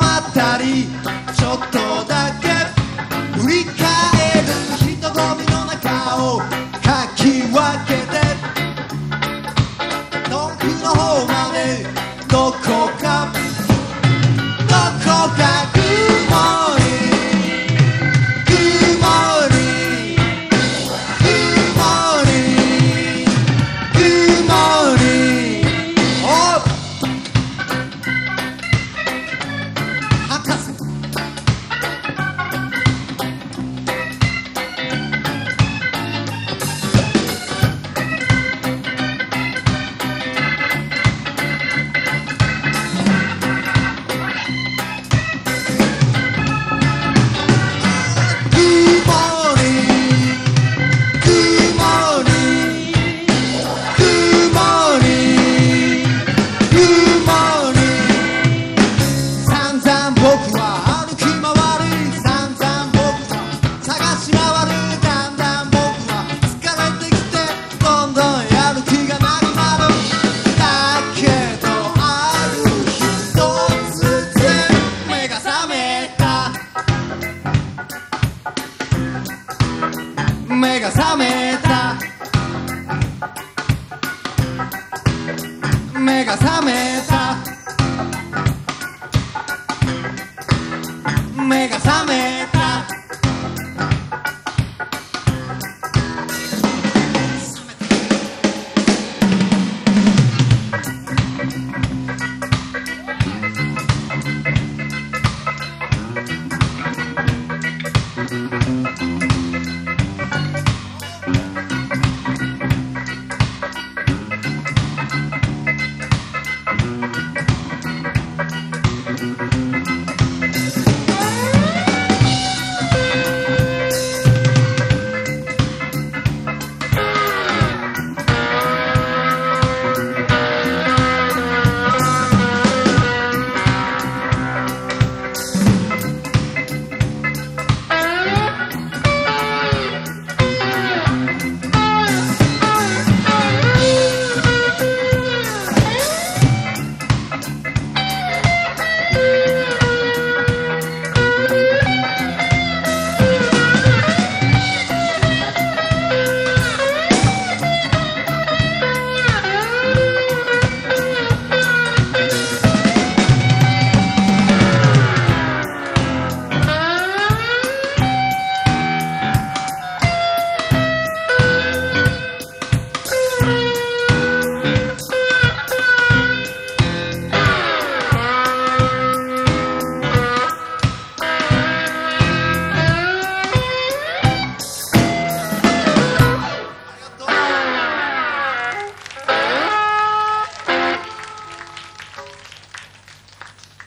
まったりちょっとだ覚めた。目が覚めた。目が覚めた。